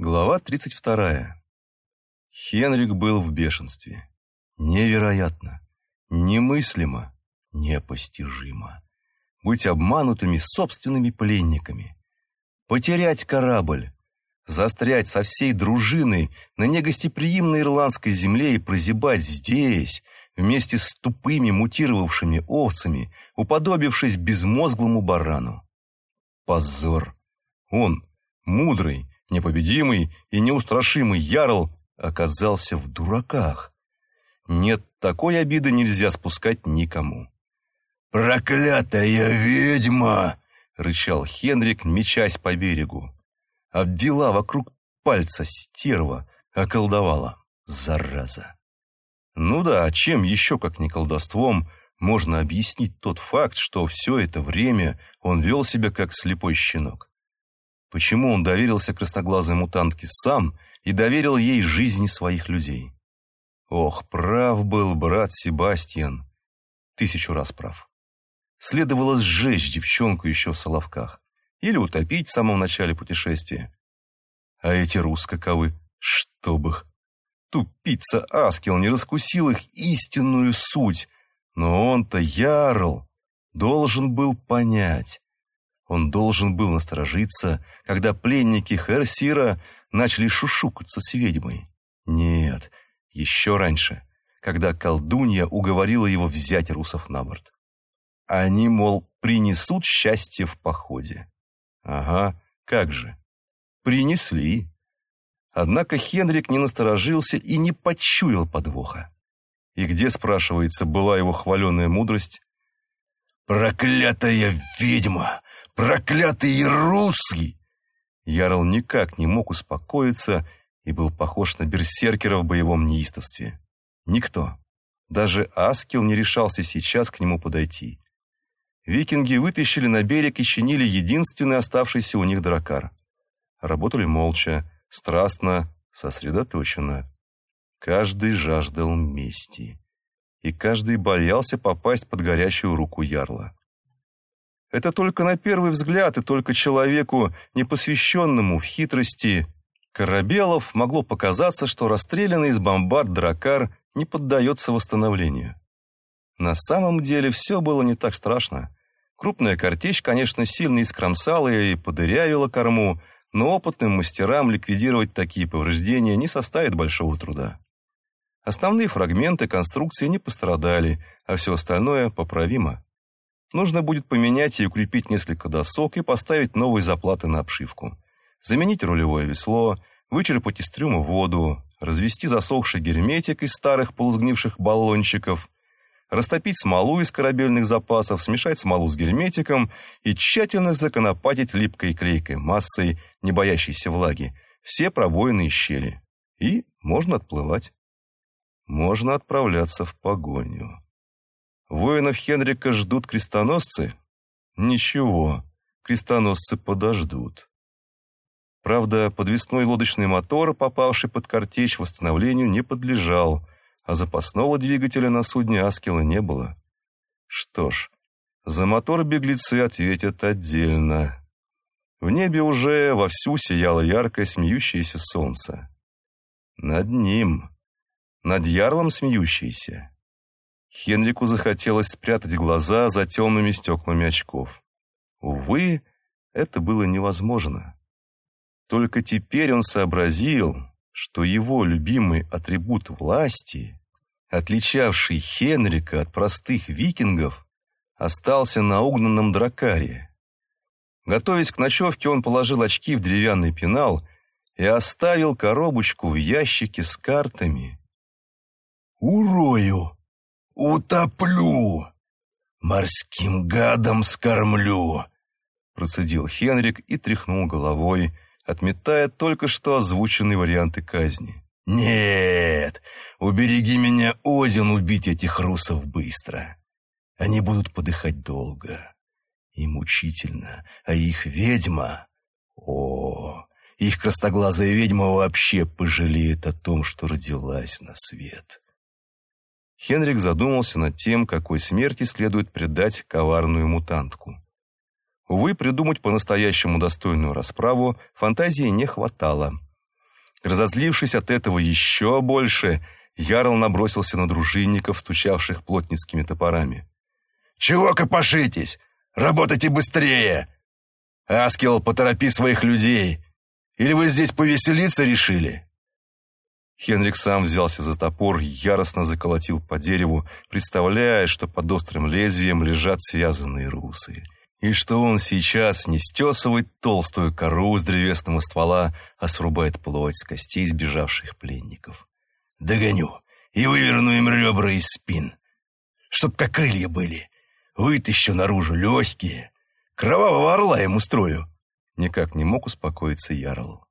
Глава 32. Хенрик был в бешенстве. Невероятно, немыслимо, непостижимо. Быть обманутыми собственными пленниками. Потерять корабль. Застрять со всей дружиной на негостеприимной ирландской земле и прозябать здесь, вместе с тупыми мутировавшими овцами, уподобившись безмозглому барану. Позор. Он, мудрый, непобедимый и неустрашимый Ярл оказался в дураках. Нет, такой обиды нельзя спускать никому. «Проклятая ведьма!» — рычал Хенрик, мечась по берегу. Обвела вокруг пальца стерва, околдовала. Зараза! Ну да, чем еще, как не колдовством, можно объяснить тот факт, что все это время он вел себя как слепой щенок? Почему он доверился красноглазой мутантке сам и доверил ей жизни своих людей? Ох, прав был брат Себастьян. Тысячу раз прав. Следовало сжечь девчонку еще в Соловках или утопить в самом начале путешествия. А эти рус каковы, чтоб их. Тупица Аскел не раскусил их истинную суть, но он-то ярл, должен был понять. Он должен был насторожиться, когда пленники Херсира начали шушукаться с ведьмой. Нет, еще раньше, когда колдунья уговорила его взять русов на борт. Они, мол, принесут счастье в походе. Ага, как же. Принесли. Однако Хенрик не насторожился и не почуял подвоха. И где, спрашивается, была его хваленая мудрость? «Проклятая ведьма! Проклятый русский!» Ярл никак не мог успокоиться и был похож на берсеркера в боевом неистовстве. Никто, даже Аскел не решался сейчас к нему подойти. Викинги вытащили на берег и чинили единственный оставшийся у них дракар. Работали молча, страстно, сосредоточенно. Каждый жаждал мести. И каждый боялся попасть под горячую руку ярла. Это только на первый взгляд и только человеку, непосвященному в хитрости корабелов, могло показаться, что расстрелянный из бомбард дракар не поддается восстановлению. На самом деле все было не так страшно. Крупная картечь, конечно, сильно искромсала и подырявила корму, но опытным мастерам ликвидировать такие повреждения не составит большого труда. Основные фрагменты конструкции не пострадали, а все остальное поправимо. Нужно будет поменять и укрепить несколько досок и поставить новые заплаты на обшивку. Заменить рулевое весло, вычерпать из трюма воду, развести засохший герметик из старых полузгнивших баллончиков, растопить смолу из корабельных запасов, смешать смолу с герметиком и тщательно законопатить липкой клейкой массой, не боящейся влаги, все пробоины щели. И можно отплывать. Можно отправляться в погоню. Воинов Хенрика ждут крестоносцы? Ничего, крестоносцы подождут. Правда, подвесной лодочный мотор, попавший под картечь, восстановлению не подлежал, а запасного двигателя на судне Аскела не было. Что ж, за мотор беглецы ответят отдельно. В небе уже вовсю сияло яркое смеющееся солнце. Над ним, над ярлом смеющееся. Хенрику захотелось спрятать глаза за темными стеклами очков. Увы, это было невозможно. Только теперь он сообразил, что его любимый атрибут власти, отличавший Хенрика от простых викингов, остался на угнанном дракаре. Готовясь к ночевке, он положил очки в деревянный пенал и оставил коробочку в ящике с картами. «Урою!» «Утоплю! Морским гадом скормлю!» Процедил Хенрик и тряхнул головой, отметая только что озвученные варианты казни. «Нет, убереги меня, Один, убить этих русов быстро. Они будут подыхать долго и мучительно, а их ведьма... О, их крастоглазая ведьма вообще пожалеет о том, что родилась на свет». Хенрик задумался над тем, какой смерти следует предать коварную мутантку. Увы, придумать по-настоящему достойную расправу фантазии не хватало. Разозлившись от этого еще больше, Ярл набросился на дружинников, стучавших плотницкими топорами. «Чего копошитесь? Работайте быстрее! Аскел, поторопи своих людей! Или вы здесь повеселиться решили?» Хенрик сам взялся за топор, яростно заколотил по дереву, представляя, что под острым лезвием лежат связанные русы. И что он сейчас не стесывает толстую кору с древесного ствола, а срубает плоть с костей сбежавших пленников. «Догоню и выверну им ребра из спин, чтоб как крылья были. Вытащу наружу легкие, кровавого орла им устрою». Никак не мог успокоиться Ярл.